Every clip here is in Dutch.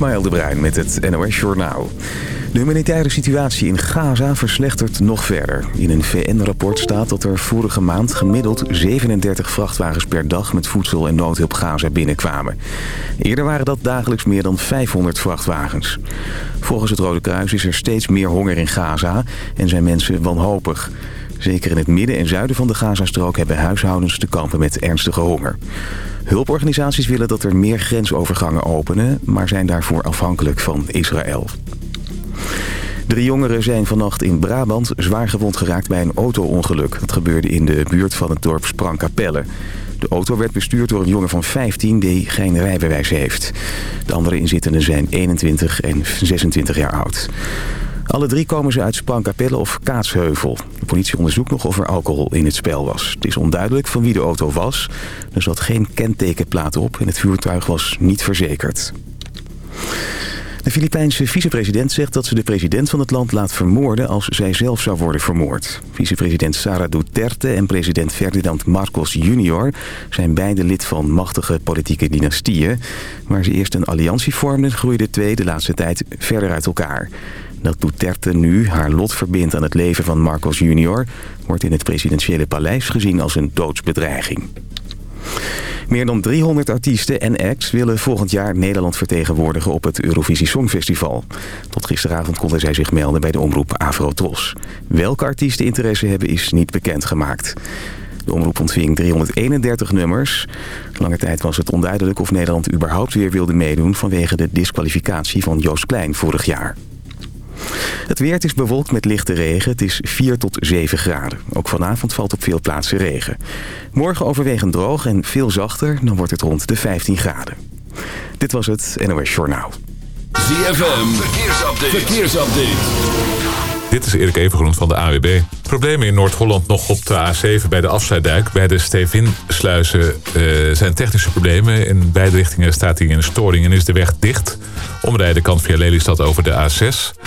Ismaël de Bruin met het NOS Journaal. De humanitaire situatie in Gaza verslechtert nog verder. In een VN-rapport staat dat er vorige maand gemiddeld 37 vrachtwagens per dag met voedsel en noodhulp Gaza binnenkwamen. Eerder waren dat dagelijks meer dan 500 vrachtwagens. Volgens het Rode Kruis is er steeds meer honger in Gaza en zijn mensen wanhopig. Zeker in het midden en zuiden van de Gazastrook hebben huishoudens te kampen met ernstige honger. Hulporganisaties willen dat er meer grensovergangen openen, maar zijn daarvoor afhankelijk van Israël. Drie jongeren zijn vannacht in Brabant zwaar gewond geraakt bij een auto-ongeluk. Dat gebeurde in de buurt van het dorp Sprangkapelle. De auto werd bestuurd door een jongen van 15 die geen rijbewijs heeft. De andere inzittenden zijn 21 en 26 jaar oud. Alle drie komen ze uit Sprangkapelle of Kaatsheuvel. De politie onderzoekt nog of er alcohol in het spel was. Het is onduidelijk van wie de auto was. Er zat geen kentekenplaat op en het vuurtuig was niet verzekerd. De Filipijnse vicepresident zegt dat ze de president van het land laat vermoorden als zij zelf zou worden vermoord. Vicepresident Sara Duterte en president Ferdinand Marcos Jr. zijn beide lid van machtige politieke dynastieën. Waar ze eerst een alliantie vormden, groeiden de twee de laatste tijd verder uit elkaar. Dat Duterte nu haar lot verbindt aan het leven van Marcos Jr. wordt in het presidentiële paleis gezien als een doodsbedreiging. Meer dan 300 artiesten en acts willen volgend jaar Nederland vertegenwoordigen op het Eurovisie Songfestival. Tot gisteravond konden zij zich melden bij de omroep Avrotros. Welke artiesten interesse hebben is niet bekendgemaakt. De omroep ontving 331 nummers. Lange tijd was het onduidelijk of Nederland überhaupt weer wilde meedoen... vanwege de disqualificatie van Joost Klein vorig jaar. Het weer is bewolkt met lichte regen. Het is 4 tot 7 graden. Ook vanavond valt op veel plaatsen regen. Morgen overwegend droog en veel zachter. Dan wordt het rond de 15 graden. Dit was het NOS Journaal. ZFM, verkeersupdate. verkeersupdate. Dit is Erik Evengroen van de AWB. Problemen in Noord-Holland nog op de A7 bij de afsluitdijk. Bij de Stevinsluizen uh, zijn technische problemen. In beide richtingen staat hij in een storing en is de weg dicht. Omrijden kan via Lelystad over de A6.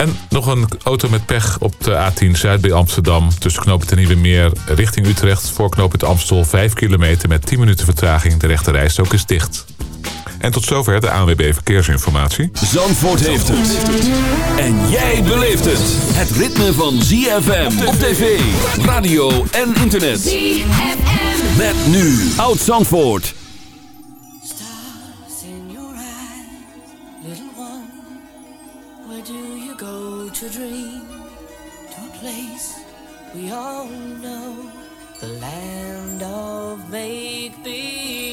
En nog een auto met pech op de A10 Zuid bij Amsterdam. Tussen knooppunt en Nieuwe Meer richting Utrecht. Voor knooppunt Amstel 5 kilometer met 10 minuten vertraging. De rechte rijstok is dicht. En tot zover de ANWB Verkeersinformatie. Zandvoort heeft het. En jij beleeft het. Het ritme van ZFM op tv, radio en internet. ZFM. Met nu Oud Zandvoort. To dream to a place we all know, the land of make believe.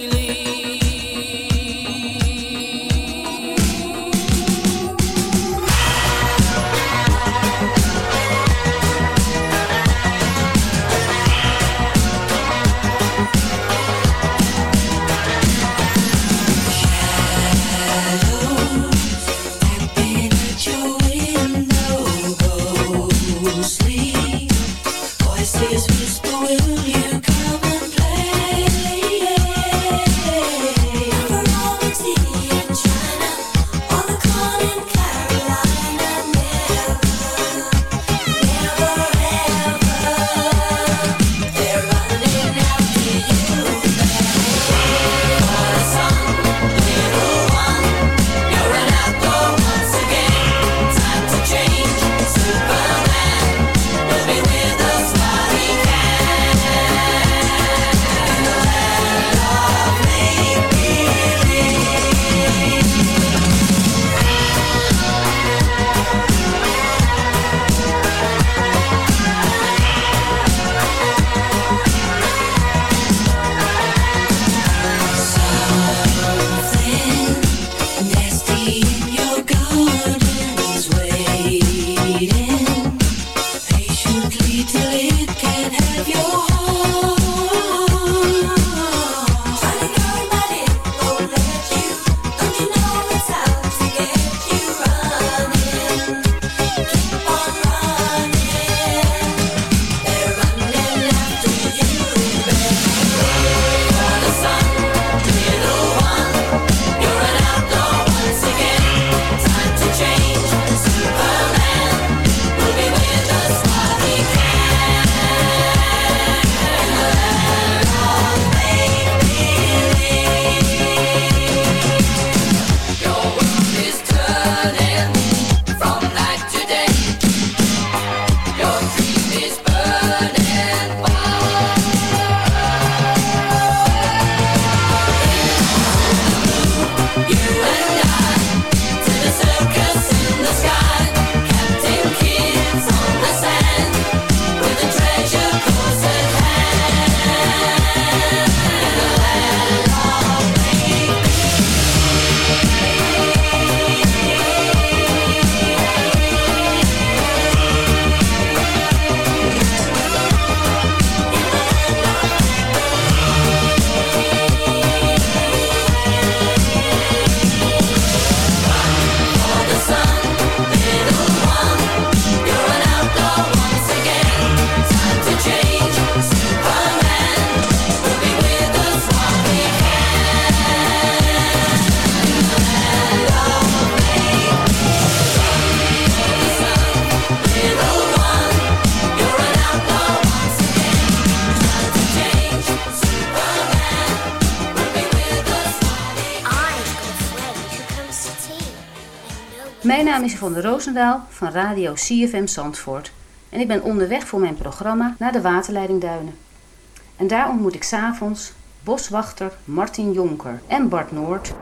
Is Yvonne Roosendaal van radio CFM Zandvoort. En ik ben onderweg voor mijn programma naar de waterleidingduinen. En daar ontmoet ik s'avonds boswachter Martin Jonker en Bart Noord.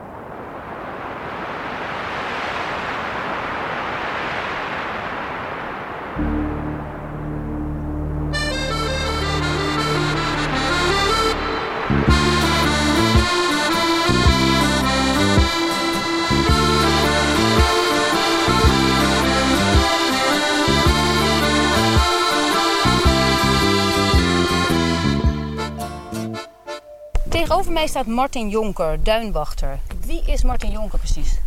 Tegenover mij staat Martin Jonker, duinwachter. Wie is Martin Jonker precies?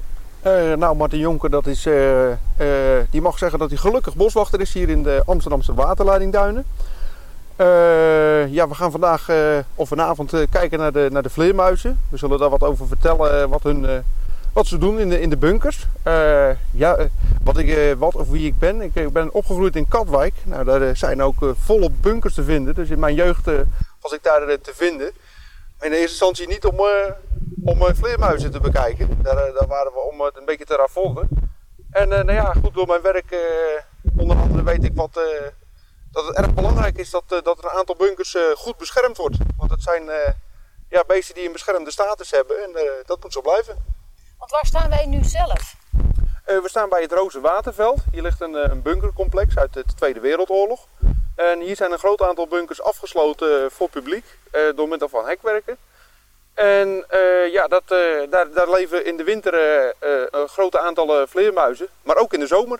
Uh, nou, Martin Jonker, dat is, uh, uh, die mag zeggen dat hij gelukkig boswachter is hier in de Amsterdamse waterleidingduinen. ja, we gaan vandaag of vanavond kijken naar de, naar de vleermuizen. We zullen daar wat over vertellen, wat, hun, wat ze doen in de, in de bunkers. ja, wat ik, wat of wie ik ben. Ik, ik, ben opgegroeid in Katwijk. Nou, daar zijn ook volop bunkers te vinden. Dus in mijn jeugd was ik daar te vinden in eerste instantie niet om, uh, om uh, vleermuizen te bekijken. Daar, uh, daar, waren we om het een beetje te raffolgen. En nou ja, goed, door mijn werk onder andere weet ik wat, dat het erg belangrijk is dat, dat er een aantal bunkers goed beschermd wordt. Want het zijn ja, beesten die een beschermde status hebben en dat moet zo blijven. Want waar staan wij nu zelf? we staan bij het Roze Waterveld. Hier ligt een, een bunkercomplex uit de Tweede Wereldoorlog. En hier zijn een groot aantal bunkers afgesloten voor publiek uh, door middel van hekwerken. En uh, ja, dat, daar, daar, leven in de winter een grote aantallen vleermuizen, maar ook in de zomer.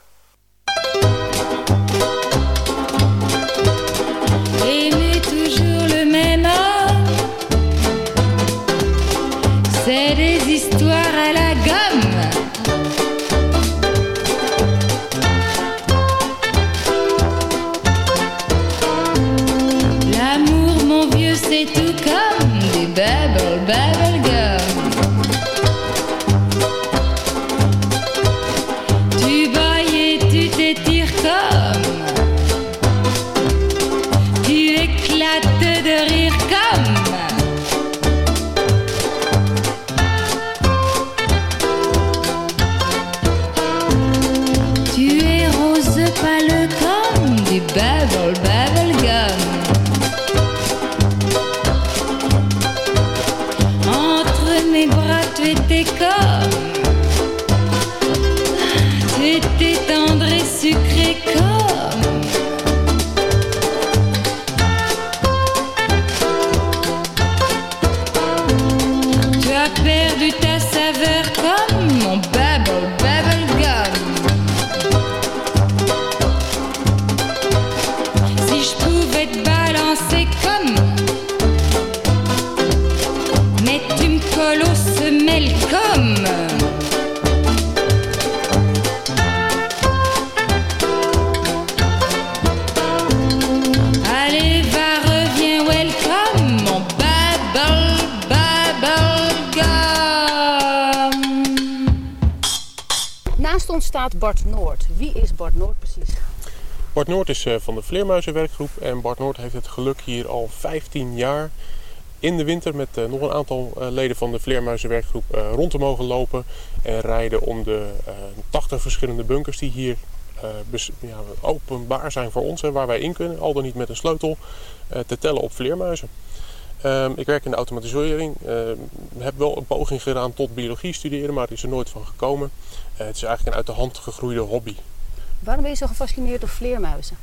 Sucré comme. Tu as perdu ta saveur comme mon bubble, bubble gum. Si je pouvais te balancer Bart Noord. Wie is Bart Noord precies? Bart Noord is eh, van de Vleermuizenwerkgroep en Bart Noord heeft het geluk hier al 15 jaar in de winter met uh, nog een aantal uh, leden van de Vleermuizenwerkgroep rond te mogen lopen en rijden om de 80 verschillende bunkers die hier openbaar zijn voor ons en waar wij in kunnen, al dan niet met een sleutel, te tellen op vleermuizen. Um, ik werk in de automatisering, heb wel een poging gedaan tot biologie studeren, maar er is er nooit van gekomen. het is eigenlijk een uit de hand gegroeide hobby. Waarom ben je zo gefascineerd door vleermuizen?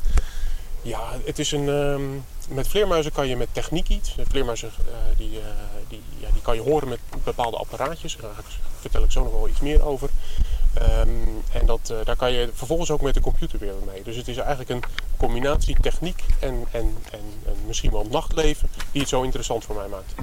Ja, het is een, um, met vleermuizen kan je met techniek iets. Vleermuizen uh, die, uh, die, ja, die kan je horen met bepaalde apparaatjes. Daar vertel ik zo nog wel iets meer over. Um, en dat, uh, daar kan je vervolgens ook met de computer weer mee. Dus het is eigenlijk een combinatie techniek en, en, en, en misschien wel nachtleven die het zo interessant voor mij maakt.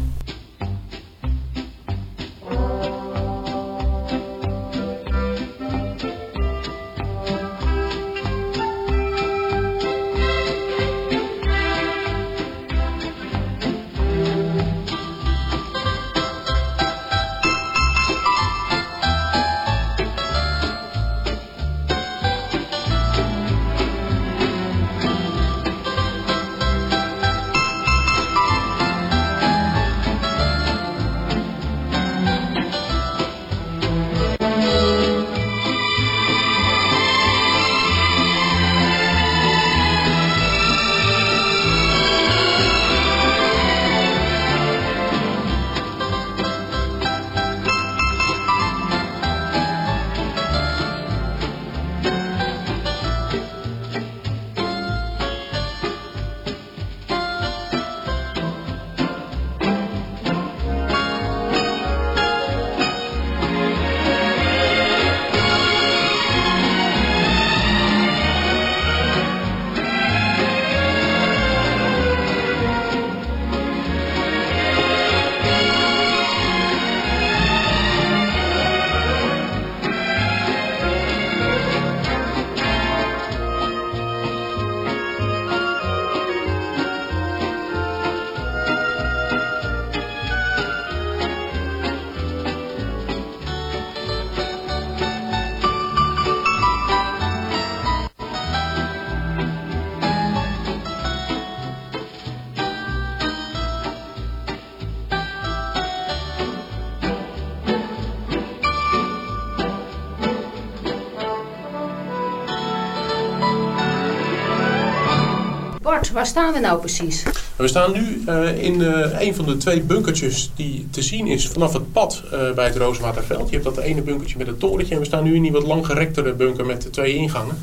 Staan we nou precies? We staan nu uh, in uh, een van de twee bunkertjes die te zien is vanaf het pad uh, bij het Rooswaterveld. Je hebt dat ene bunkertje met het torentje en we staan nu in die wat langgerektere bunker met de twee ingangen.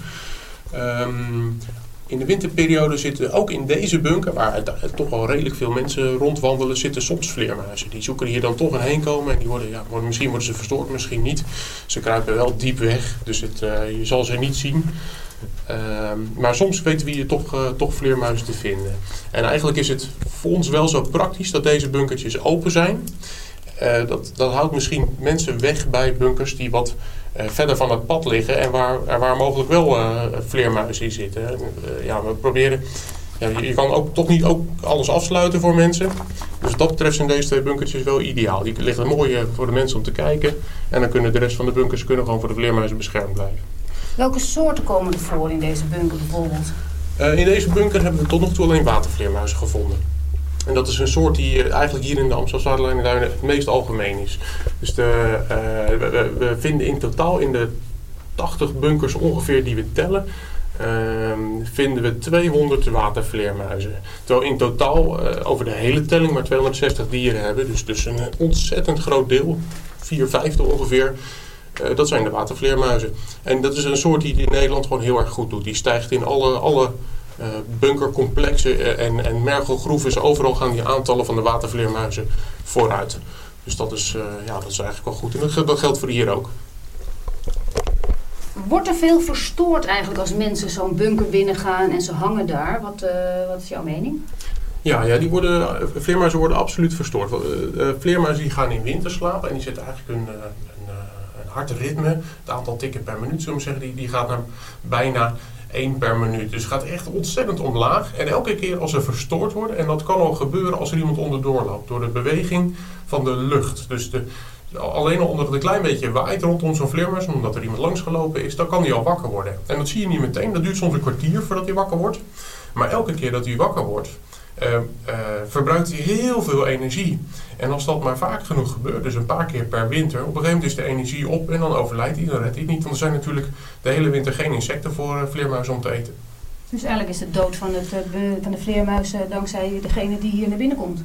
Um, in de winterperiode zitten ook in deze bunker, waar toch wel redelijk veel mensen rondwandelen, zitten soms vleermuizen. Die zoeken hier dan toch een heen komen en die worden, ja, worden, misschien worden ze verstoord, misschien niet. Ze kruipen wel diep weg, dus het, je zal ze niet zien. Uh, maar soms weten we hier toch, uh, toch vleermuizen te vinden. En eigenlijk is het voor ons wel zo praktisch dat deze bunkertjes open zijn. Uh, dat, dat houdt misschien mensen weg bij bunkers die wat uh, verder van het pad liggen en waar, waar mogelijk wel vleermuizen in zitten. ja, we proberen. Ja, je kan ook toch niet ook alles afsluiten voor mensen. Dus wat dat betreft zijn deze twee bunkertjes wel ideaal. Die liggen mooi voor de mensen om te kijken. En dan kunnen de rest van de bunkers kunnen gewoon voor de vleermuizen beschermd blijven. Welke soorten komen er voor in deze bunker bijvoorbeeld? in deze bunker hebben we tot nog toe alleen watervleermuizen gevonden. En dat is een soort die eigenlijk hier in de Amstelstadlijn het meest algemeen is. Dus de, uh, we, vinden in totaal in de 80 bunkers ongeveer die we tellen, uh, vinden we 200 watervleermuizen. Terwijl in totaal over de hele telling maar 260 dieren hebben. Dus, dus een ontzettend groot deel, 4 vijfde ongeveer, uh, dat zijn de watervleermuizen. En dat is een soort die in Nederland gewoon heel erg goed doet. Die stijgt in alle, alle uh, bunkercomplexen en, en mergelgroeven. Overal gaan die aantallen van de watervleermuizen vooruit. Dus dat is, uh, ja, dat is eigenlijk wel goed. En dat, dat geldt voor hier ook. Wordt er veel verstoord eigenlijk als mensen zo'n bunker binnengaan en ze hangen daar? Wat, wat is jouw mening? Ja, ja die worden, vleermuizen worden absoluut verstoord. Vleermuizen die gaan in winterslaap en die zetten eigenlijk een hard ritme. Het aantal tikken per minuut, zullen zeggen, die, die gaat naar bijna 1 per minuut. Dus het gaat echt ontzettend omlaag. En elke keer als ze verstoord worden, en dat kan al gebeuren als er iemand onderdoor loopt, door de beweging van de lucht. Dus de, alleen al omdat het een klein beetje waait rondom zo'n vleermuis, omdat er iemand langs gelopen is, dan kan hij al wakker worden. En dat zie je niet meteen, dat duurt soms een kwartier voordat hij wakker wordt. Maar elke keer dat hij wakker wordt, uh, uh, verbruikt hij heel veel energie. En als dat maar vaak genoeg gebeurt, dus een paar keer per winter, op een gegeven moment is de energie op en dan overlijdt hij, dan redt hij het niet. Want er zijn natuurlijk de hele winter geen insecten voor uh, vleermuizen om te eten. Dus eigenlijk is de dood van, het, van de vleermuizen dankzij degene die hier naar binnen komt?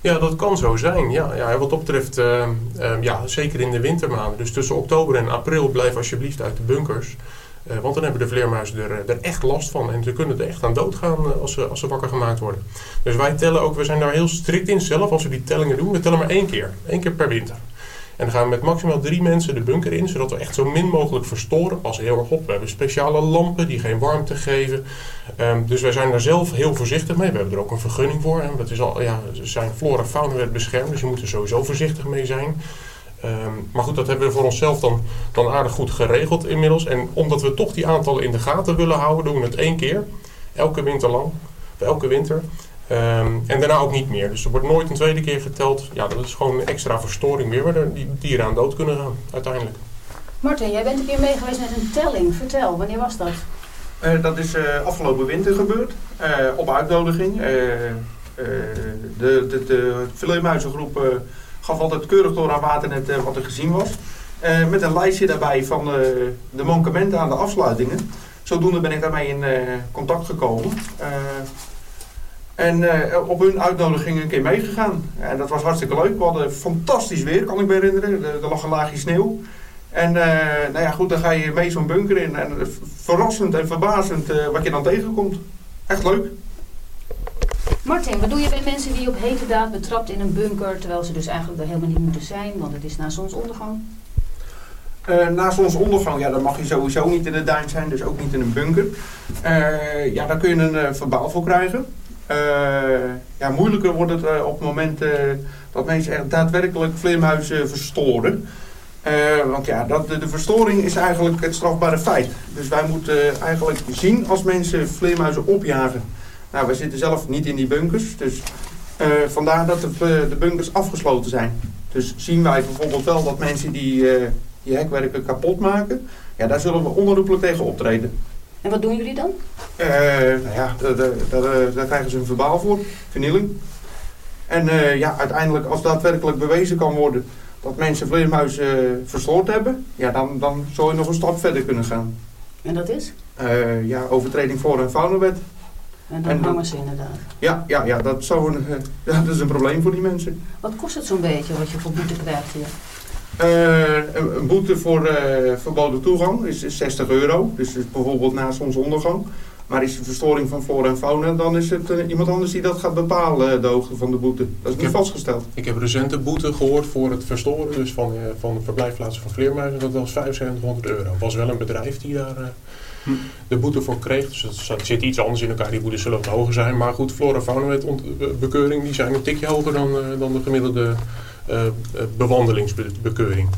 Ja, dat kan zo zijn. Ja, ja, wat dat betreft, uh, uh, ja, zeker in de wintermaanden. Dus tussen oktober en april blijf alsjeblieft uit de bunkers. Uh, want dan hebben de vleermuizen er, er, echt last van. En ze kunnen er echt aan doodgaan als ze, als ze wakker gemaakt worden. Dus wij tellen ook, we zijn daar heel strikt in zelf als we die tellingen doen. We tellen maar één keer. één keer per winter. En dan gaan we met maximaal drie mensen de bunker in, zodat we echt zo min mogelijk verstoren. Pas heel erg op. We hebben speciale lampen die geen warmte geven. Um, dus wij zijn daar zelf heel voorzichtig mee. We hebben er ook een vergunning voor. En dat is al, ja, zijn flora en fauna beschermd, dus je moet er sowieso voorzichtig mee zijn. Um, maar goed, dat hebben we voor onszelf dan, dan aardig goed geregeld inmiddels. En omdat we toch die aantallen in de gaten willen houden, doen we het één keer. Elke winter lang. Elke winter. Um, en daarna ook niet meer. Dus er wordt nooit een tweede keer geteld. Ja, dat is gewoon een extra verstoring meer, waar die dieren aan dood kunnen gaan, uiteindelijk. Martin, jij bent een keer mee geweest met een telling. Vertel, wanneer was dat? Uh, dat is uh, afgelopen winter gebeurd, uh, op uitnodiging. de, de, gaf altijd keurig door aan Waternet wat er gezien was. met een lijstje daarbij van de mankementen aan de afsluitingen. Zodoende ben ik daarmee in contact gekomen. En op hun uitnodiging een keer meegegaan. En dat was hartstikke leuk. We hadden fantastisch weer, kan ik me herinneren. Er, lag een laagje sneeuw. En nou ja, goed, dan ga je mee zo'n bunker in. En verrassend en verbazend wat je dan tegenkomt. Echt leuk. Martin, wat doe je bij mensen die op hete daad betrapt in een bunker... terwijl ze dus eigenlijk er helemaal niet moeten zijn, want het is na zonsondergang? Uh, na zonsondergang, ja, dan mag je sowieso niet in de duin zijn, dus ook niet in een bunker. Uh, ja, daar kun je een uh, verbaal voor krijgen. Ja, moeilijker wordt het op het moment dat mensen echt daadwerkelijk vleermuizen verstoren. want ja, dat, de, de, verstoring is eigenlijk het strafbare feit. Dus wij moeten eigenlijk zien als mensen vleermuizen opjagen. Nou, wij zitten zelf niet in die bunkers, dus vandaar dat de, de, bunkers afgesloten zijn. Dus zien wij bijvoorbeeld wel dat mensen die, die hekwerken kapot maken, ja, daar zullen we onherroepelijk tegen optreden. En wat doen jullie dan? Uh, nou ja, daar, krijgen ze een verbaal voor, vernieling. En ja, uiteindelijk als daadwerkelijk bewezen kan worden dat mensen vleermuizen verstoord hebben, ja, dan, dan zou je nog een stap verder kunnen gaan. En dat is? ja, overtreding voor een faunawet. En dan En hangen ze inderdaad. Ja, ja, ja, dat, zou een, eh, ja, dat is een probleem voor die mensen. Wat kost het zo'n beetje wat je voor boete krijgt hier? Eh, een, een boete voor eh, verboden toegang is, is 60 euro. Dus is bijvoorbeeld na zonsondergang. Maar is er verstoring van flora en fauna, dan is het iemand anders die dat gaat bepalen, de hoogte van de boete. Dat is niet vastgesteld. Ik heb recent een boete gehoord voor het verstoren dus van, eh, van de verblijfplaatsen van vleermuizen. Dat was 7500 euro. Het was wel een bedrijf die daar eh, De boete voor kreeg. Dus zat- zit iets anders in elkaar. Die boetes zullen wat hoger zijn. Maar goed, flora fauna bekeuring die zijn een tikje hoger dan, eh, dan de gemiddelde eh, eh, bewandelingsbekeuring.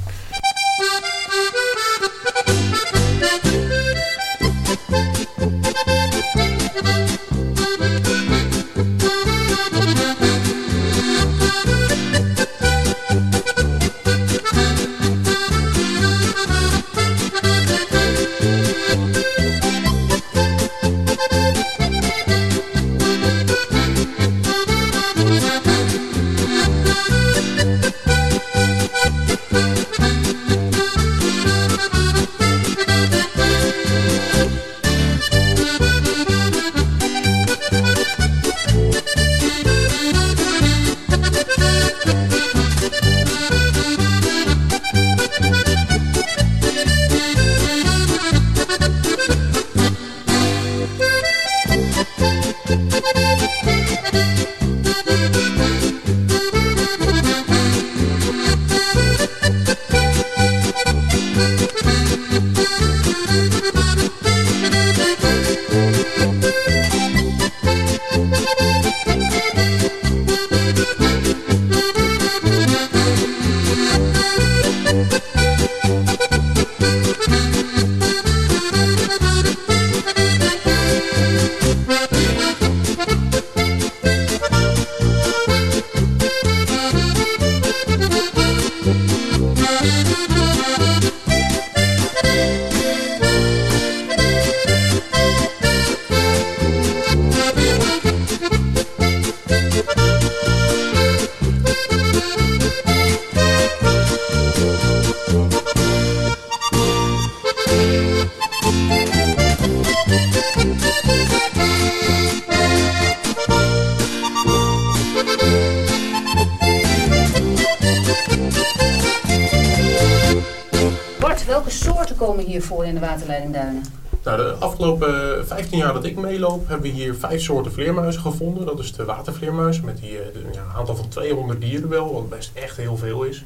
De? Nou, de afgelopen 15 jaar dat ik meeloop, hebben we hier vijf soorten vleermuizen gevonden. Dat is de watervleermuis met die, eh, een aantal van 200 dieren wel, wat best echt heel veel is.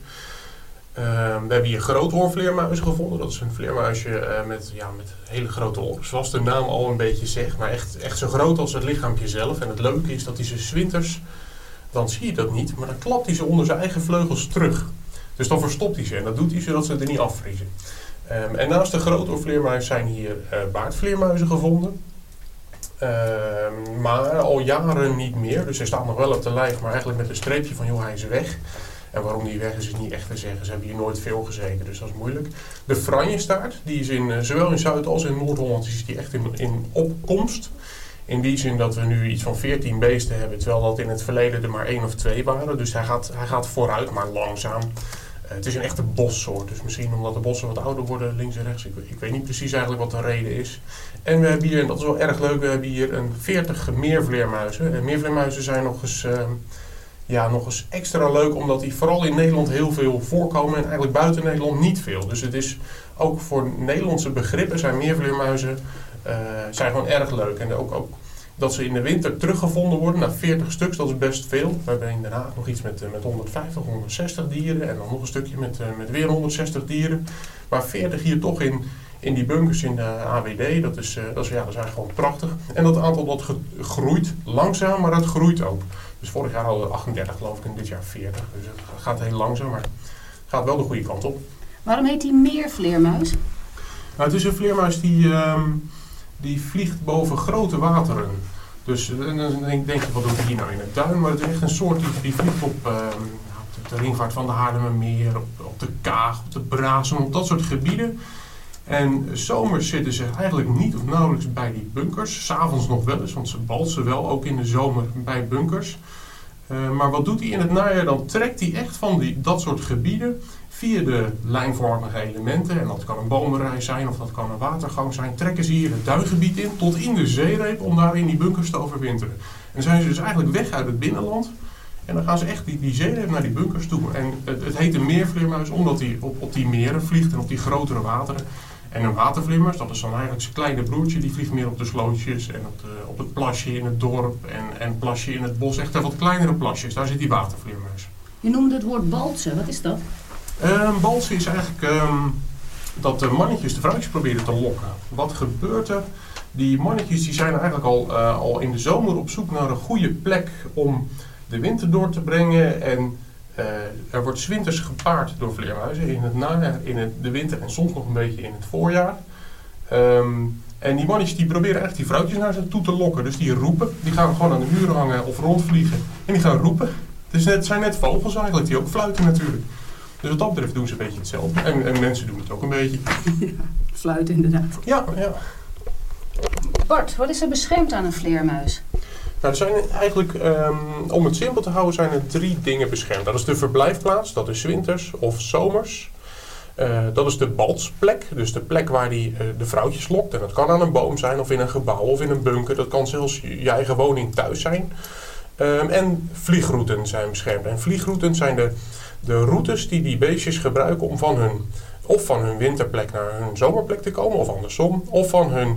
Ehm, we hebben hier groothoornvleermuizen gevonden. Dat is een vleermuisje eh, met, ja, met hele grote oren, zoals de naam al een beetje zegt. Maar echt, echt zo groot als het lichaampje zelf. En het leuke is dat hij ze 's winters, dan zie je dat niet, maar dan klapt hij ze onder zijn eigen vleugels terug. Dus dan verstopt hij ze en dat doet hij zodat ze er niet afvriezen. Ehm, en naast de groothoornvleermuis zijn hier eh, baardvleermuizen gevonden. Ehm, maar al jaren niet meer. Dus hij staat nog wel op de lijf, maar eigenlijk met een streepje van joh, hij is weg. En waarom die weg is, is niet echt te zeggen. Ze hebben hier nooit veel gezeten, dus dat is moeilijk. De franjestaart, die is in, eh, zowel in Zuid- als in Noord-Holland is die echt in, in opkomst. In die zin dat we nu iets van 14 beesten hebben, terwijl dat in het verleden er maar één of twee waren. Dus hij gaat, hij gaat vooruit, maar langzaam. Eh, het is een echte bossoort, dus misschien omdat de bossen wat ouder worden, links en rechts. Ik, ik weet niet precies eigenlijk wat de reden is. En we hebben hier, en dat is wel erg leuk, we hebben hier een 40 meervleermuizen. En meervleermuizen zijn nog eens, ehm, ja, nog eens extra leuk, omdat die vooral in Nederland heel veel voorkomen en eigenlijk buiten Nederland niet veel. Dus het is ook voor Nederlandse begrippen zijn meervleermuizen eh, zijn gewoon erg leuk. En ook, ook dat ze in de winter teruggevonden worden, na 40 stuks, dat is best veel. We hebben in Den Haag nog iets met, eh, met 150, 160 dieren en dan nog een stukje met, eh, met weer 160 dieren. Maar 40 hier toch in, in die bunkers in de AWD, dat is, eh, dat is, ja, dat is eigenlijk gewoon prachtig. En dat aantal dat groeit langzaam, maar het groeit ook. Dus vorig jaar hadden we 38 geloof ik en dit jaar 40. Dus het gaat heel langzaam, maar het gaat wel de goede kant op. Waarom heet die meervleermuis? Nou, het is een vleermuis die, ehm, die vliegt boven grote wateren. Dus eh, dan denk, je, wat doet hier nou in het duin? Maar het is echt een soort die, vliegt op, ehm, op de, de ringvaart van de Haarlemmermeer, op, op de Kaag, op de Brazen, op dat soort gebieden. En zomers zitten ze eigenlijk niet of nauwelijks bij die bunkers. S'avonds nog wel eens, want ze balsen wel ook in de zomer bij bunkers. Eh, maar wat doet hij in het najaar? Dan trekt hij echt van die, dat soort gebieden Via de lijnvormige elementen, en dat kan een bomenrij zijn of dat kan een watergang zijn, trekken ze hier het duingebied in tot in de zeereep om daar in die bunkers te overwinteren. En zijn ze dus eigenlijk weg uit het binnenland en dan gaan ze echt die, die zeereep naar die bunkers toe. En het, het heet een meervleermuis omdat hij op, op die meren vliegt en op die grotere wateren. En een watervleermuis, dat is dan eigenlijk zijn kleine broertje, die vliegt meer op de slootjes en op, op het plasje in het dorp en, en plasje in het bos. Echt wat kleinere plasjes, daar zit die watervleermuis. Je noemde het woord baltsen, wat is dat? Um, balsen is eigenlijk ehm, dat de mannetjes de vrouwtjes proberen te lokken. Wat gebeurt er? Die mannetjes die zijn eigenlijk al, uh, al in de zomer op zoek naar een goede plek om de winter door te brengen. En uh, er wordt zwinters gepaard door vleermuizen in het najaar, in het, de winter en soms nog een beetje in het voorjaar. Um, en die mannetjes die proberen echt die vrouwtjes naar zich toe te lokken. Dus die roepen, die gaan gewoon aan de muren hangen of rondvliegen. En die gaan roepen. Het, net, zijn net vogels eigenlijk, die ook fluiten natuurlijk. Dus wat dat betreft doen ze een beetje hetzelfde. En, en mensen doen het ook een beetje. Ja, fluiten inderdaad. Ja, ja. Bart, wat is er beschermd aan een vleermuis? Nou, er zijn eigenlijk, um, om het simpel te houden, zijn er drie dingen beschermd. Dat is de verblijfplaats, dat is winters of zomers. Uh, dat is de baltsplek, dus de plek waar die uh, de vrouwtjes lokt. En dat kan aan een boom zijn, of in een gebouw, of in een bunker. Dat kan zelfs je eigen woning thuis zijn. Um, en vliegrouten zijn beschermd. En vliegrouten zijn de, de routes die die beestjes gebruiken om van hun of van hun winterplek naar hun zomerplek te komen, of andersom. Of van hun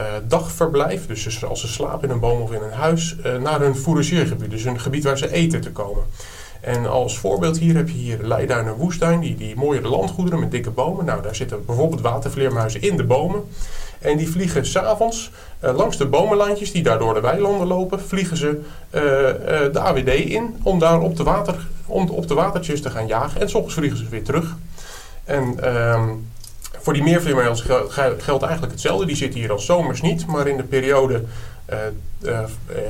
uh, dagverblijf, dus als ze slapen in een boom of in een huis, uh, naar hun fourageergebied. Dus een gebied waar ze eten te komen. En als voorbeeld hier heb je hier Leiduinen woestijn, die, die mooie landgoederen met dikke bomen. Nou, daar zitten bijvoorbeeld watervleermuizen in de bomen. En die vliegen s'avonds uh, langs de bomenlijntjes die daar door de weilanden lopen, vliegen ze uh, uh, de AWD in om daar op de, water, om op de watertjes te gaan jagen. En s ochtends vliegen ze weer terug. En um, voor die meervleermuis geldt eigenlijk hetzelfde. Die zitten hier al zomers niet, maar in de periode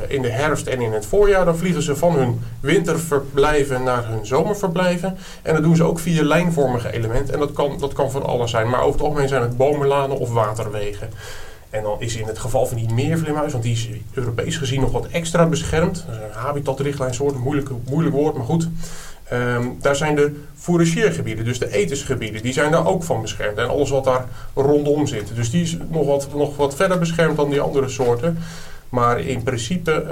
in de herfst en in het voorjaar, dan vliegen ze van hun winterverblijven naar hun zomerverblijven. En dat doen ze ook via lijnvormige elementen. En dat kan, dat kan van alles zijn. Maar over het algemeen zijn het bomenlanen of waterwegen. En dan is in het geval van die meervleermuis, want die is Europees gezien nog wat extra beschermd. Dat is een habitatrichtlijnsoort, moeilijk, moeilijk woord, maar goed. Um, daar zijn de fourageergebieden, dus de etensgebieden, die zijn daar ook van beschermd. En alles wat daar rondom zit. Dus die is nog wat, nog wat verder beschermd dan die andere soorten. Maar in principe, uh,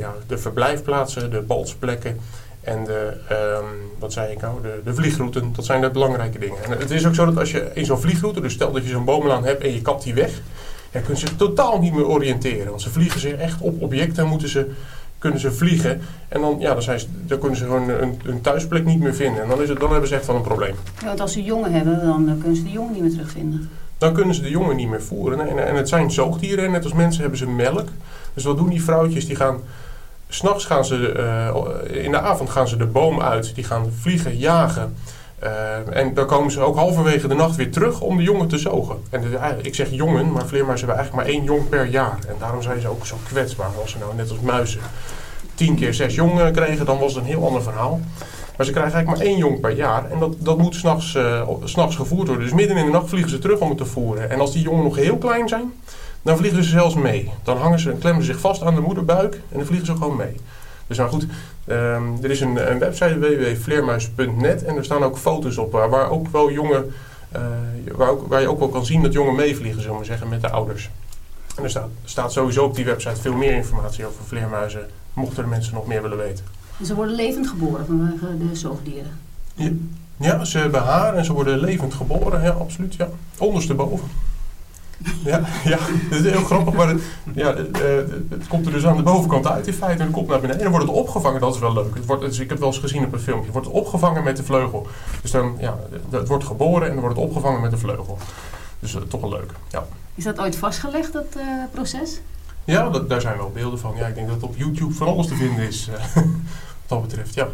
ja, de verblijfplaatsen, de baltsplekken en de, um, wat zei ik nou, de, de vliegrouten, dat zijn de belangrijke dingen. En het is ook zo dat als je in zo'n vliegroute, dus stel dat je zo'n boomlaan hebt en je kapt die weg, ja, kunnen ze totaal niet meer oriënteren. Want ze vliegen zich echt op objecten, moeten ze kunnen ze vliegen. En dan, ja, dan, zijn ze, dan kunnen ze gewoon een, een thuisplek niet meer vinden. En dan, is het, dan hebben ze echt wel een probleem. Ja, want als ze jongen hebben, dan kunnen ze de jongen niet meer terugvinden. Dan kunnen ze de jongen niet meer voeren. En, en het zijn zoogdieren. Net als mensen hebben ze melk. Dus wat doen die vrouwtjes? Die gaan... S'nachts gaan ze... Uh, in de avond gaan ze de boom uit. Die gaan vliegen, jagen. Uh, en dan komen ze ook halverwege de nacht weer terug om de jongen te zogen. En ik zeg jongen, maar vleermuizen hebben eigenlijk maar één jong per jaar. En daarom zijn ze ook zo kwetsbaar. Als ze nou net als muizen tien keer zes jongen kregen, dan was het een heel ander verhaal. Maar ze krijgen eigenlijk maar één jong per jaar. En dat, dat moet s'nachts uh, gevoerd worden. Dus midden in de nacht vliegen ze terug om het te voeren. En als die jongen nog heel klein zijn, dan vliegen ze zelfs mee. Dan hangen ze en klemmen ze zich vast aan de moederbuik en dan vliegen ze gewoon mee. Dus nou goed, um, er is een, een website www.vleermuis.net en er staan ook foto's op waar, waar ook wel jongen, uh, waar, ook, waar je ook wel kan zien dat jongen meevliegen, zullen we zeggen, met de ouders. En er staat, staat sowieso op die website veel meer informatie over vleermuizen, mochten de mensen nog meer willen weten. Ze worden levend geboren vanwege de zoogdieren? Ja, ja, ze hebben haar en ze worden levend geboren, ja, absoluut, ja. Ondersteboven. Ja, ja, dat is heel grappig, maar het, ja, het, het, komt er dus aan de bovenkant uit in feite en het komt naar beneden. En dan wordt het opgevangen, dat is wel leuk. Het wordt, dus ik heb het wel eens gezien op een filmpje, het wordt opgevangen met de vleugel. Dus dan, ja, het wordt geboren en dan wordt het opgevangen met de vleugel. Dus uh, toch wel leuk, ja. Is dat ooit vastgelegd, dat uh, proces? Ja, dat, daar zijn wel beelden van. Ja, ik denk dat het op YouTube van alles te vinden is, uh, wat dat betreft, ja.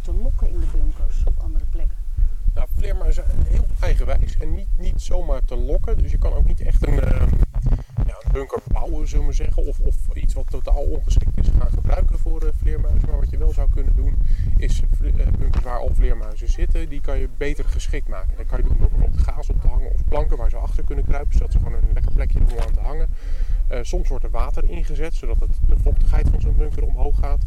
Te lokken in de bunkers op andere plekken? Nou, vleermuizen zijn heel eigenwijs en niet, niet zomaar te lokken. Dus je kan ook niet echt een, ehm, ja, een bunker bouwen, zullen we zeggen. Of, of iets wat totaal ongeschikt is gaan gebruiken voor uh, vleermuizen. Maar wat je wel zou kunnen doen, is uh, bunkers waar al vleermuizen zitten, die kan je beter geschikt maken. Dat kan je doen door bijvoorbeeld gaas op te hangen of planken waar ze achter kunnen kruipen. Zodat ze gewoon een lekker plekje hebben aan te hangen. Soms wordt er water ingezet, zodat het, de vochtigheid van zo'n bunker omhoog gaat.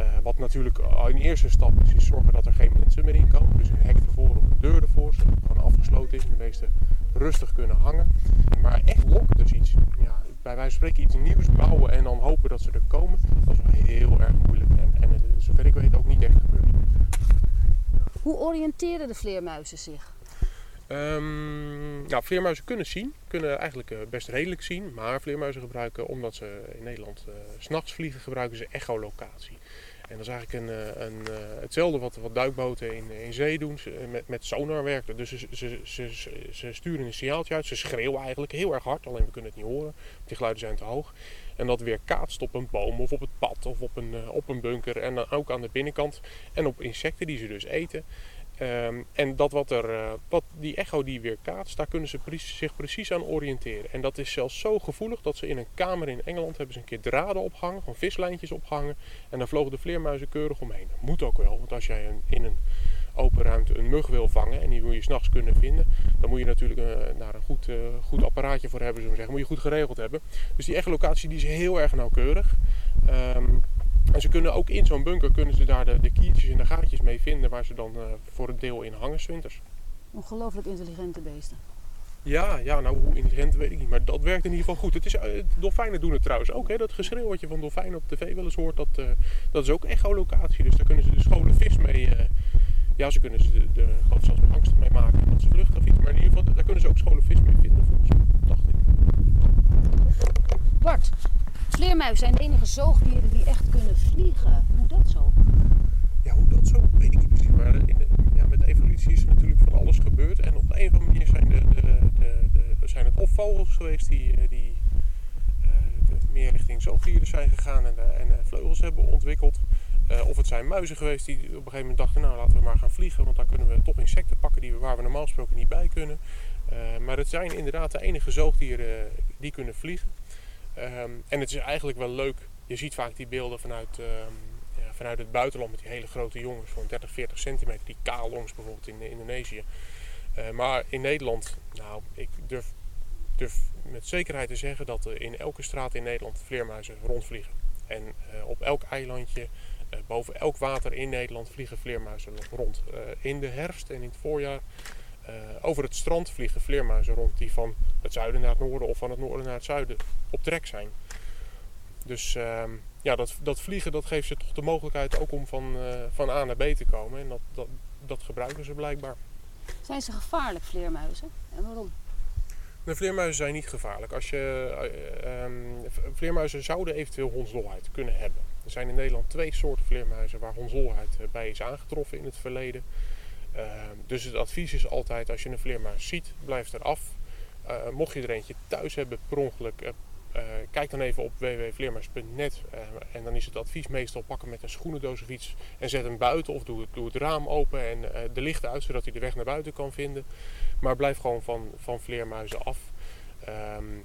Uh, wat natuurlijk in eerste stap is, is zorgen dat er geen mensen meer in komen. Dus een hek ervoor of een deur ervoor, zodat het gewoon afgesloten is en de meesten rustig kunnen hangen. Maar echt lokken dus iets, ja, bij wijze van spreken iets nieuws bouwen en dan hopen dat ze er komen, dat is wel heel erg moeilijk. En, en uh, zover ik weet ook niet echt gebeurd. Hoe oriënteren de vleermuizen zich? Um, nou, vleermuizen kunnen zien, kunnen eigenlijk uh, best redelijk zien, maar vleermuizen gebruiken, omdat ze in Nederland uh, s'nachts vliegen, gebruiken ze echolocatie. En dat is eigenlijk een, een, uh, hetzelfde wat, wat duikboten in, zee doen, ze, met, met sonar werken. Dus ze, ze, ze, ze, sturen een signaaltje uit, ze schreeuwen eigenlijk heel erg hard, alleen we kunnen het niet horen, die geluiden zijn te hoog. En dat weer kaatst op een boom of op het pad of op een, op een bunker en dan ook aan de binnenkant en op insecten die ze dus eten. Um, en dat wat er, uh, wat die echo die weer kaatst, daar kunnen ze zich precies aan oriënteren. En dat is zelfs zo gevoelig dat ze in een kamer in Engeland hebben ze een keer draden opgehangen, gewoon vislijntjes opgehangen. En daar vlogen de vleermuizen keurig omheen. Dat moet ook wel, want als jij een, in een open ruimte een mug wil vangen en die wil je s'nachts kunnen vinden, dan moet je natuurlijk uh, daar een goed, uh, goed apparaatje voor hebben, we zeggen. Moet je goed geregeld hebben. Dus die echolocatie die is heel erg nauwkeurig. Um, en ze kunnen ook in zo'n bunker kunnen ze daar de, de kiertjes en de gaatjes mee vinden waar ze dan uh, voor een deel in hangen winters. Ongelooflijk intelligente beesten. Ja, ja, nou hoe intelligent weet ik niet, maar dat werkt in ieder geval goed. Het is, uh, dolfijnen doen het trouwens ook. Hè? Dat geschreeuw wat je van dolfijnen op tv wel eens hoort, dat, uh, dat is ook echolocatie. Dus daar kunnen ze de schone vis mee... ja, ze kunnen ze de, de, zelfs met angst mee maken dat ze vluchten of iets. Maar in ieder geval, daar kunnen ze ook schone vis mee vinden volgens mij, dacht ik. Bart, Vleermuizen zijn de enige zoogdieren die echt kunnen vliegen. Hoe dat zo? Ja, hoe dat zo, weet ik niet precies. Maar in ja, met de evolutie is er natuurlijk van alles gebeurd. En op een of andere manier zijn, de, de, zijn het of vogels geweest die, die uh, meer richting zoogdieren zijn gegaan en, en vleugels hebben ontwikkeld. Of het zijn muizen geweest die op een gegeven moment dachten, nou laten we maar gaan vliegen. Want dan kunnen we toch insecten pakken die we, waar we normaal gesproken niet bij kunnen. Maar het zijn inderdaad de enige zoogdieren die kunnen vliegen. Um, en het is eigenlijk wel leuk. Je ziet vaak die beelden vanuit, um, ja, vanuit het buitenland met die hele grote jongens van 30, 40 centimeter. Die kaalongs bijvoorbeeld in Indonesië. Uh, maar in Nederland, nou, ik durf, durf met zekerheid te zeggen dat er in elke straat in Nederland vleermuizen rondvliegen. En uh, op elk eilandje, uh, boven elk water in Nederland vliegen vleermuizen rond. in de herfst en in het voorjaar uh, over het strand vliegen vleermuizen rond die van het zuiden naar het noorden of van het noorden naar het zuiden op trek zijn. Dus uh, ja, dat, dat vliegen dat geeft ze toch de mogelijkheid ook om van, uh, van A naar B te komen. En dat, dat, dat gebruiken ze blijkbaar. Zijn ze gevaarlijk, vleermuizen? En waarom? De vleermuizen zijn niet gevaarlijk. Als je, uh, um, vleermuizen zouden eventueel hondsdolheid kunnen hebben. Er zijn in Nederland twee soorten vleermuizen waar hondsdolheid bij is aangetroffen in het verleden. Uh, dus het advies is altijd als je een vleermuis ziet, blijf eraf. Uh, mocht je er eentje thuis hebben per ongeluk, uh, kijk dan even op www.vleermuis.net en dan is het advies meestal pakken met een schoenendoos of iets en zet hem buiten of doe het, het raam open en de lichten uit zodat hij de weg naar buiten kan vinden. Maar blijf gewoon van, van vleermuizen af. Um,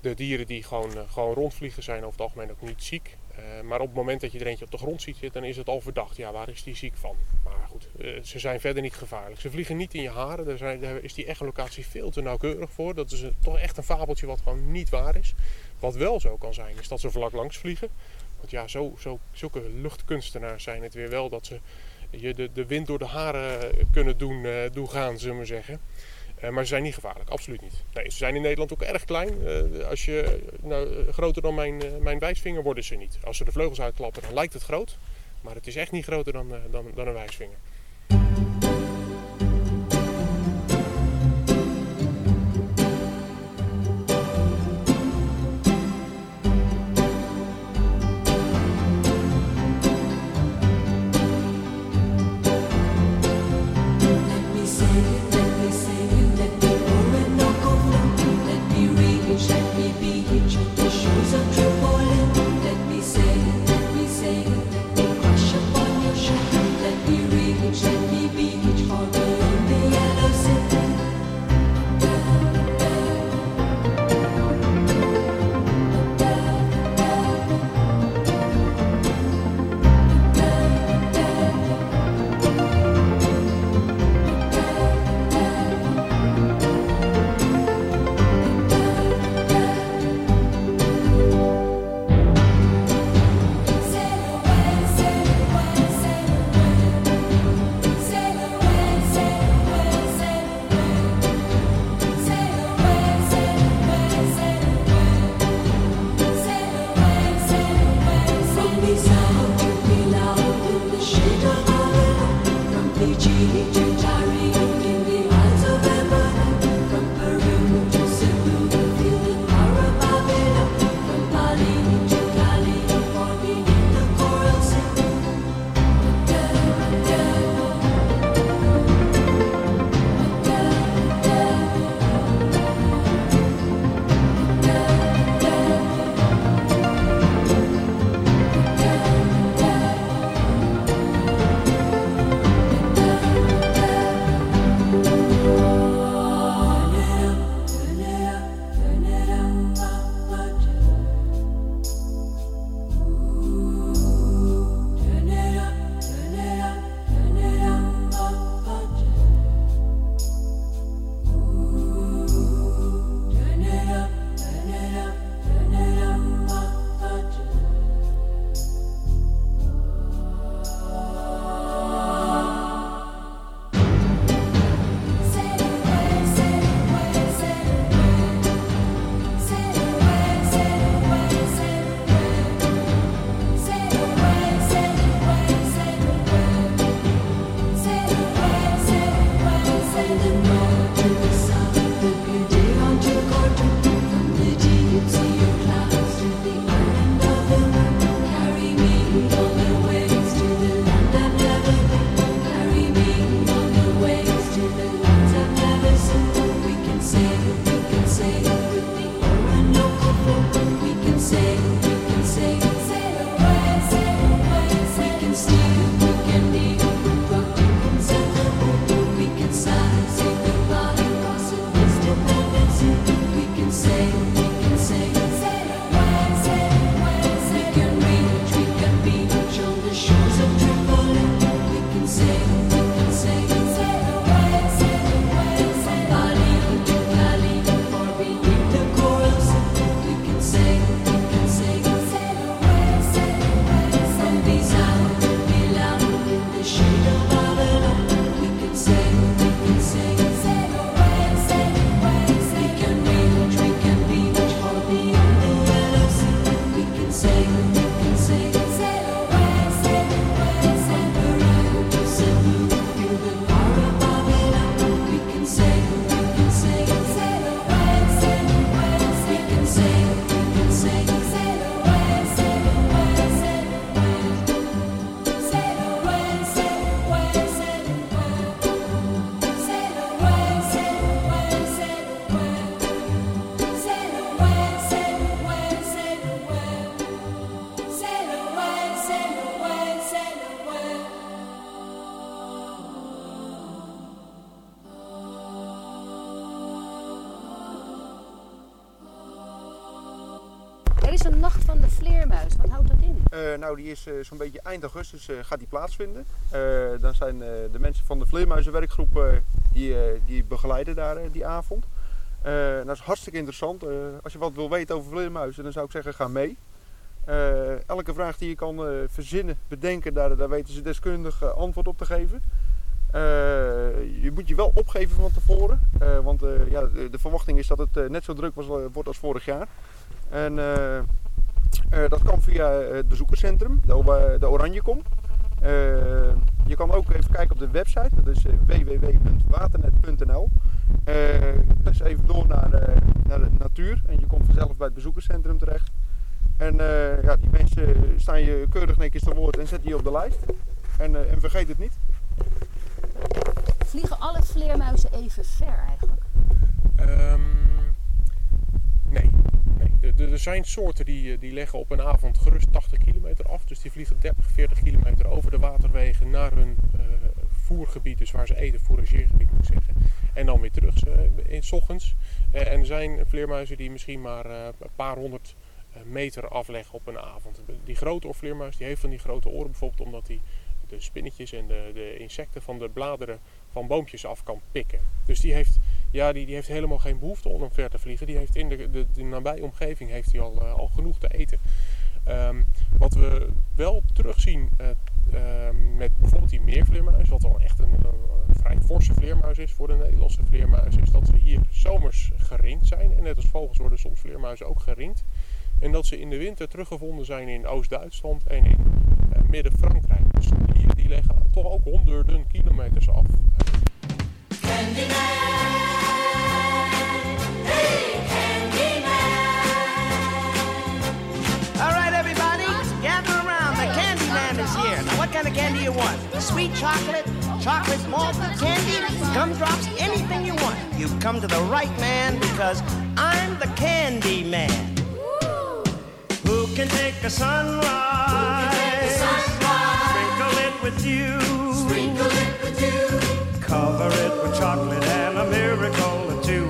de dieren die gewoon, gewoon rondvliegen zijn over het algemeen ook niet ziek. Uh, maar op het moment dat je er eentje op de grond ziet zitten, dan is het al verdacht. Ja, waar is die ziek van? Maar goed, uh, ze zijn verder niet gevaarlijk. Ze vliegen niet in je haren. Daar, zijn, is die echolocatie veel te nauwkeurig voor. Dat is toch echt een fabeltje wat gewoon niet waar is. Wat wel zo kan zijn, is dat ze vlak langs vliegen. Want ja, zo, zo, zulke luchtkunstenaars zijn het weer wel dat ze je de, de wind door de haren kunnen doen, uh, doen gaan, zullen we zeggen. Uh, maar ze zijn niet gevaarlijk, absoluut niet. Nee, ze zijn in Nederland ook erg klein. Uh, als je, nou, groter dan mijn, mijn wijsvinger worden ze niet. Als ze de vleugels uitklappen, dan lijkt het groot. Maar het is echt niet groter dan, dan, dan een wijsvinger. Nou, die is eh, zo'n beetje eind augustus eh, gaat die plaatsvinden. Eh, dan zijn de mensen van de Vleermuizenwerkgroep die, die begeleiden daar die avond. Dat is hartstikke interessant. Als je wat wil weten over vleermuizen, dan zou ik zeggen ga mee. Elke vraag die je kan verzinnen, bedenken, daar, daar weten ze deskundig antwoord op te geven. Je moet je wel opgeven van tevoren, want ja, de, verwachting is dat het net zo druk wordt als vorig jaar. En dat kan via het bezoekerscentrum, de, O- de Oranjekom. Eh, je kan ook even kijken op de website, dat is eh, www.waternet.nl. Eh, dus even door naar, eh, naar de natuur en je komt vanzelf bij het bezoekerscentrum terecht. En eh, ja, die mensen staan je keurig netjes te woord en zetten je op de lijst. En, eh, en vergeet het niet. Vliegen alle vleermuizen even ver eigenlijk? Ehm, nee. De- Er zijn soorten die, eh, die leggen op een avond gerust 80 kilometer af. Dus die vliegen 30, 40 kilometer over de waterwegen naar hun eh, voergebied. Dus waar ze eten, fourageergebied moet ik zeggen. En dan weer terug eh, in 's ochtends. Eh, en er zijn vleermuizen die misschien maar eh, een paar honderd eh, meter afleggen op een avond. Die grote vleermuis die heeft van die grote oren bijvoorbeeld omdat hij de spinnetjes en de, de insecten van de bladeren van boompjes af kan pikken. Dus die heeft, ja, die, die heeft helemaal geen behoefte om ver te vliegen. Die heeft in de, de, nabije omgeving heeft hij al, eh, al genoeg te eten. Ehm, wat we wel terugzien eh, ehm, met bijvoorbeeld die meervleermuis, wat al echt een, vrij forse vleermuis is voor de Nederlandse vleermuis, is dat ze hier zomers geringd zijn. En net als vogels worden soms vleermuizen ook geringd. En dat ze in de winter teruggevonden zijn in Oost-Duitsland en in midden-Frankrijk. Dus die, die leggen toch ook honderden kilometers af. Candy you want? Sweet chocolate, chocolate malted candy, gumdrops, anything you want. You've come to the right man because I'm the candy man. Who can take a sunrise? Sprinkle it with dew. Sprinkle it with dew. Cover it with chocolate and a miracle or two.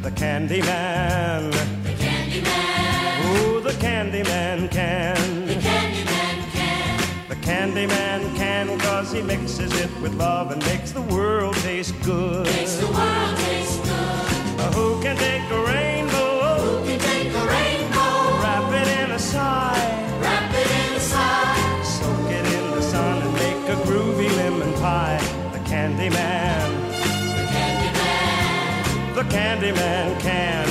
The candy man. The candy man. Ooh, the candy man can. The candy man can cause he mixes it with love and makes the world taste good. Makes the world taste good. Who can take a rainbow? Who can take a rainbow? Wrap it in a sigh. Wrap it in a sigh. Soak it in the sun and make a groovy lemon pie. The candy man. The candy man. The candy man can.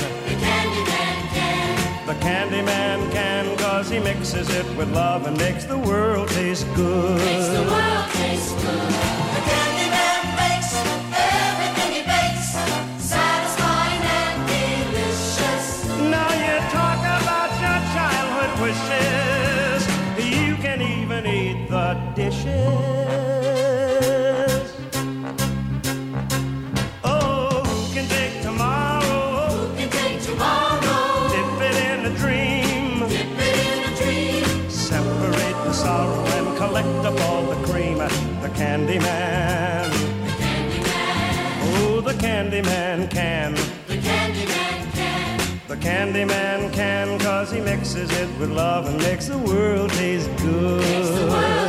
The candy man can cause he mixes it with love and makes the world taste good. Makes the world taste good. Candyman can, cause he mixes it with love and makes the world taste good.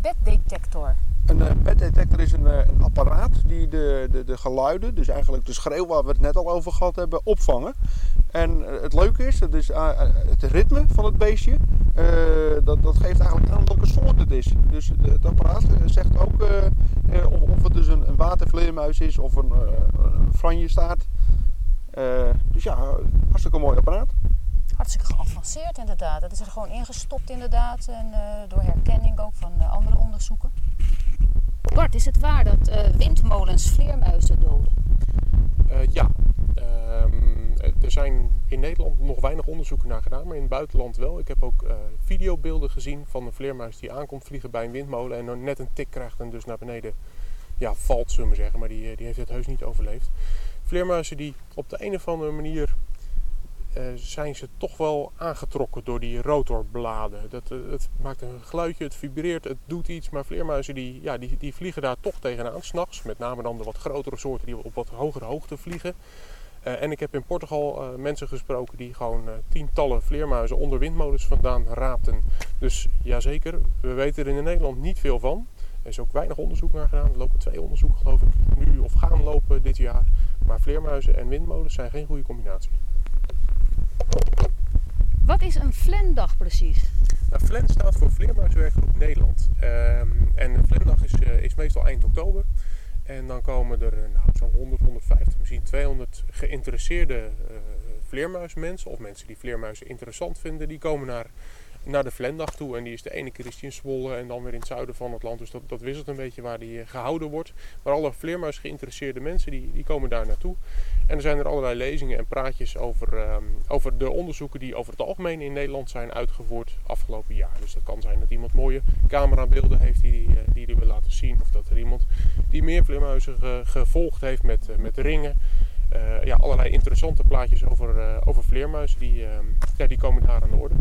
beddetector? Een uh, beddetector is een, eh, een apparaat die de, de, de geluiden, dus eigenlijk de schreeuw waar we het net al over gehad hebben, opvangen. En eh, het leuke is, eh, eh, het ritme van het beestje, eh, dat, dat geeft eigenlijk aan welke soort het is. Dus het, apparaat eh, zegt ook eh, eh, of, of het dus een, een watervleermuis is of een, een franjestaart. Eh, dus ja, hartstikke mooi apparaat. Hartstikke geavanceerd inderdaad. Dat is er gewoon ingestopt inderdaad. En eh, door herkenning ook van eh, andere onderzoeken. Bart, is het waar dat eh, windmolens vleermuizen doden? Eh, ja, Ehm, er zijn in Nederland nog weinig onderzoeken naar gedaan, maar in het buitenland wel. Ik heb ook eh, videobeelden gezien van een vleermuis die aankomt vliegen bij een windmolen en dan net een tik krijgt en dus naar beneden ja, valt, zullen we zeggen. Maar die, die heeft het heus niet overleefd. Vleermuizen die op de een of andere manier zijn ze toch wel aangetrokken door die rotorbladen. Dat, eh, het maakt een geluidje, het vibreert, het doet iets. Maar vleermuizen die, ja, die, die vliegen daar toch tegenaan, s'nachts. Met name dan de wat grotere soorten die op wat hogere hoogte vliegen. Eh, en ik heb in Portugal eh, mensen gesproken die gewoon eh, tientallen vleermuizen onder windmolens vandaan raapten. Dus jazeker, we weten er in Nederland niet veel van. Er is ook weinig onderzoek naar gedaan. Er lopen twee onderzoeken geloof ik nu of gaan lopen dit jaar. Maar vleermuizen en windmolens zijn geen goede combinatie. Wat is een Flendag precies? Nou, staat voor Vleermuiswerkgroep Nederland. Ehm, en een Flendag is, eh, is meestal eind oktober. En dan komen er eh, nou, zo'n 100, 150, misschien 200 geïnteresseerde eh, vleermuismensen. Of mensen die vleermuizen interessant vinden. Die komen naar naar de Vlendag toe. En die is de ene keer is in Zwolle en dan weer in het zuiden van het land. Dus dat, dat wisselt een beetje waar die eh, gehouden wordt. Maar alle vleermuis geïnteresseerde mensen die, die komen daar naartoe. En er zijn er allerlei lezingen en praatjes over, ehm, over de onderzoeken die over het algemeen in Nederland zijn uitgevoerd afgelopen jaar. Dus dat kan zijn dat iemand mooie camerabeelden heeft die eh, die, wil laten zien. Of dat er iemand die meer vleermuizen gevolgd heeft met, eh, met ringen. Ja, allerlei interessante plaatjes over, over vleermuizen. Die, ehm, die komen daar aan de orde.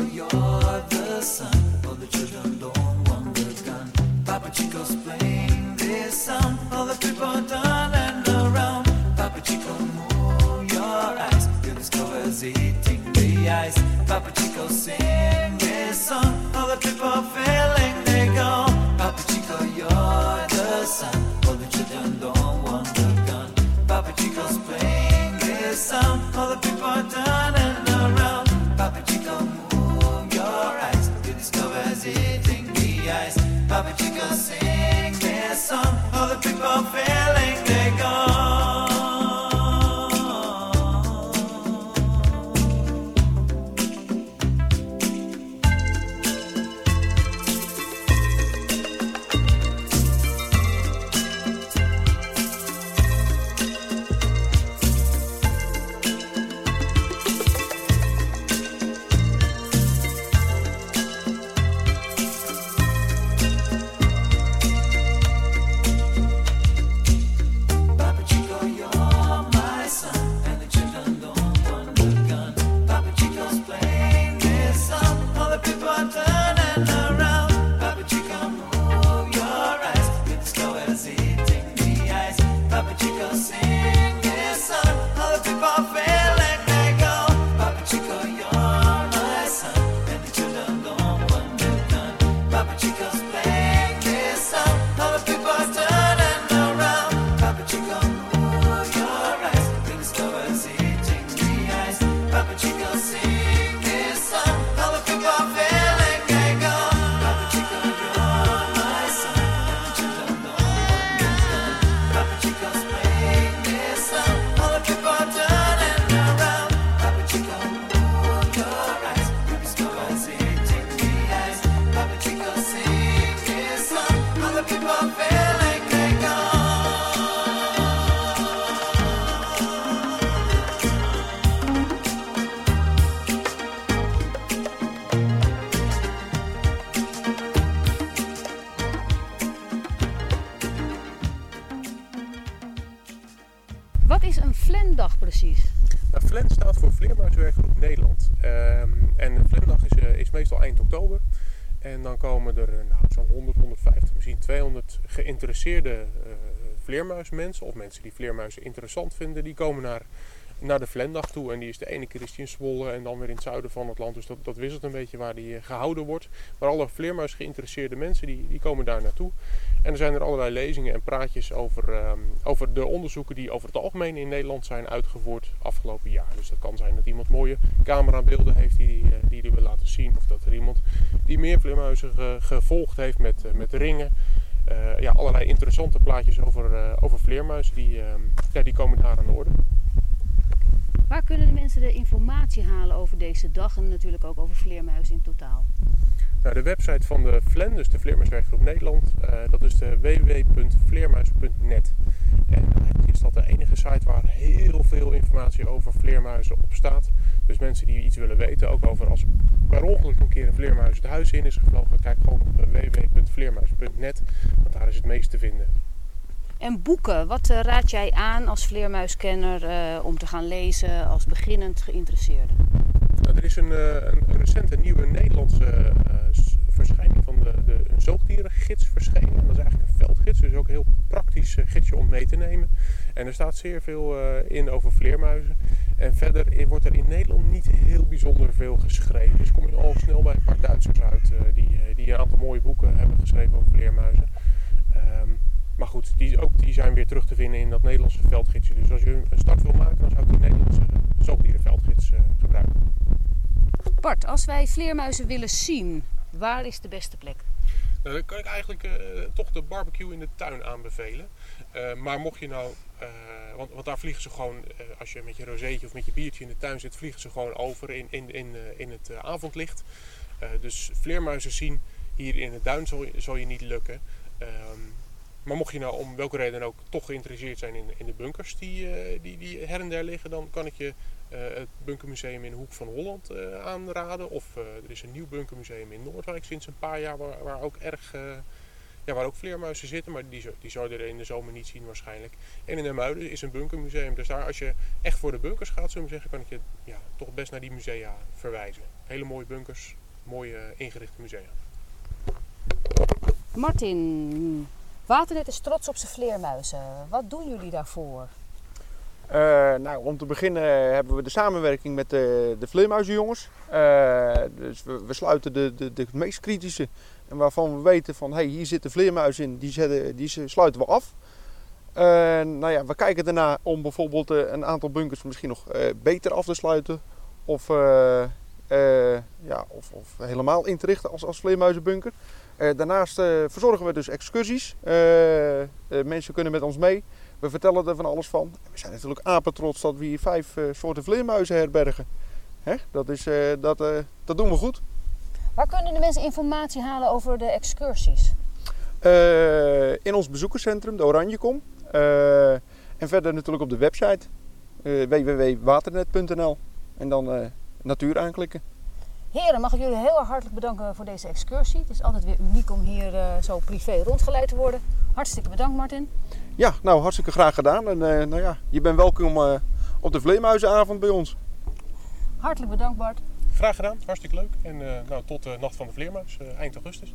You're the sun. All the children don't want the gun. Papa Chico's playing this song. All the people done and around. Papa Chico, move your eyes. Your discover's eating the ice. Papa Chico, sing this song. All the people fail. vleermuismensen of mensen die vleermuizen interessant vinden, die komen naar, naar de Vlendag toe. En die is de ene keer is die in Zwolle en dan weer in het zuiden van het land. Dus dat, dat wisselt een beetje waar die eh, gehouden wordt. Maar alle vleermuis geïnteresseerde mensen die, die komen daar naartoe. En er zijn er allerlei lezingen en praatjes over, ehm, over de onderzoeken die over het algemeen in Nederland zijn uitgevoerd afgelopen jaar. Dus dat kan zijn dat iemand mooie camerabeelden heeft die eh, hij die, wil laten zien. Of dat er iemand die meer vleermuizen gevolgd heeft met, eh, met ringen. Eh, ja, allerlei interessante plaatjes over, eh, over vleermuizen die, ehm, ja, die komen daar aan de orde. Waar kunnen de mensen de informatie halen over deze dag en natuurlijk ook over vleermuizen in totaal? Nou, de website van de Vlen, dus de Vleermuiswerkgroep Nederland, eh, dat is de www.vleermuis.net. En eigenlijk is dat de enige site waar heel veel informatie over vleermuizen op staat. Dus mensen die iets willen weten, ook over als per ongeluk een keer een vleermuis het huis in is gevlogen, kijk gewoon op www.vleermuis.net, want daar is het meest te vinden. En boeken, wat eh, raad jij aan als vleermuiskenner eh, om te gaan lezen als beginnend geïnteresseerde? Nou, er is een, een, een recente nieuwe Nederlandse eh, s- verschijning van de, de, een zoogdierengids verschenen. En dat is eigenlijk een veldgids, dus ook een heel praktisch eh, gidsje om mee te nemen. En er staat zeer veel eh, in over vleermuizen. En verder eh, wordt er in Nederland niet heel bijzonder veel geschreven. Dus kom je al snel bij een paar Duitsers uit eh, die, die een aantal mooie boeken hebben geschreven over vleermuizen. Ehm, maar goed, die, ook die zijn weer terug te vinden in dat Nederlandse veldgidsje. Dus als je een start wil maken, dan zou ik die Nederlandse zoogdierenveldgids eh, gebruiken. Bart, als wij vleermuizen willen zien, waar is de beste plek? Nou, dan kan ik eigenlijk eh, toch de barbecue in de tuin aanbevelen. Eh, maar mocht je nou, eh, want, want daar vliegen ze gewoon, eh, als je met je rozeetje of met je biertje in de tuin zit, vliegen ze gewoon over in, in, in, in het avondlicht. Dus vleermuizen zien hier in de duin zal, je- niet lukken. Ehm, maar mocht je nou om welke reden ook toch geïnteresseerd zijn in, in de bunkers die, die, die her en der liggen, dan kan ik je het bunkermuseum in Hoek van Holland aanraden. Of er is een nieuw bunkermuseum in Noordwijk sinds een paar jaar waar, waar ook erg... eh, ja, waar ook vleermuizen zitten, maar die, die zou je er in de zomer niet zien waarschijnlijk. En in Hermuiden is een bunkermuseum. Dus daar, als je echt voor de bunkers gaat, zullen we zeggen, kan ik je ja, toch best naar die musea verwijzen. Hele mooie bunkers, mooie eh, ingerichte musea. Martin, Waternet is trots op zijn vleermuizen. Wat doen jullie daarvoor? Eh, nou, om te beginnen hebben we de samenwerking met de, de vleermuizenjongens. Eh, dus we, we sluiten de, de, de meest kritische en waarvan we weten van hey, hier zit de vleermuis in, die, zetten, die sluiten we af. Eh, nou ja, we kijken daarna om bijvoorbeeld eh, een aantal bunkers misschien nog eh, beter af te sluiten. Of, eh, ja, of, of helemaal in te richten als, als vleermuizenbunker. Daarnaast verzorgen we dus excursies. Mensen kunnen met ons mee. We vertellen er van alles van. We zijn natuurlijk apetrots dat we hier vijf soorten vleermuizen herbergen. Hè? Dat, is, dat, dat doen we goed. Waar kunnen de mensen informatie halen over de excursies? Eh, in ons bezoekerscentrum, de Oranjekom. Eh, en verder natuurlijk op de website eh, www.waternet.nl. En dan natuur aanklikken. Heren, mag ik jullie heel erg hartelijk bedanken voor deze excursie. Het is altijd weer uniek om hier zo privé rondgeleid te worden. Hartstikke bedankt Martin. Ja, nou hartstikke graag gedaan. En nou ja, je bent welkom op de Vleermuizenavond bij ons. Hartelijk bedankt Bart. Graag gedaan, hartstikke leuk. En eh, nou, tot de Nacht van de Vleermuis, eh, eind augustus.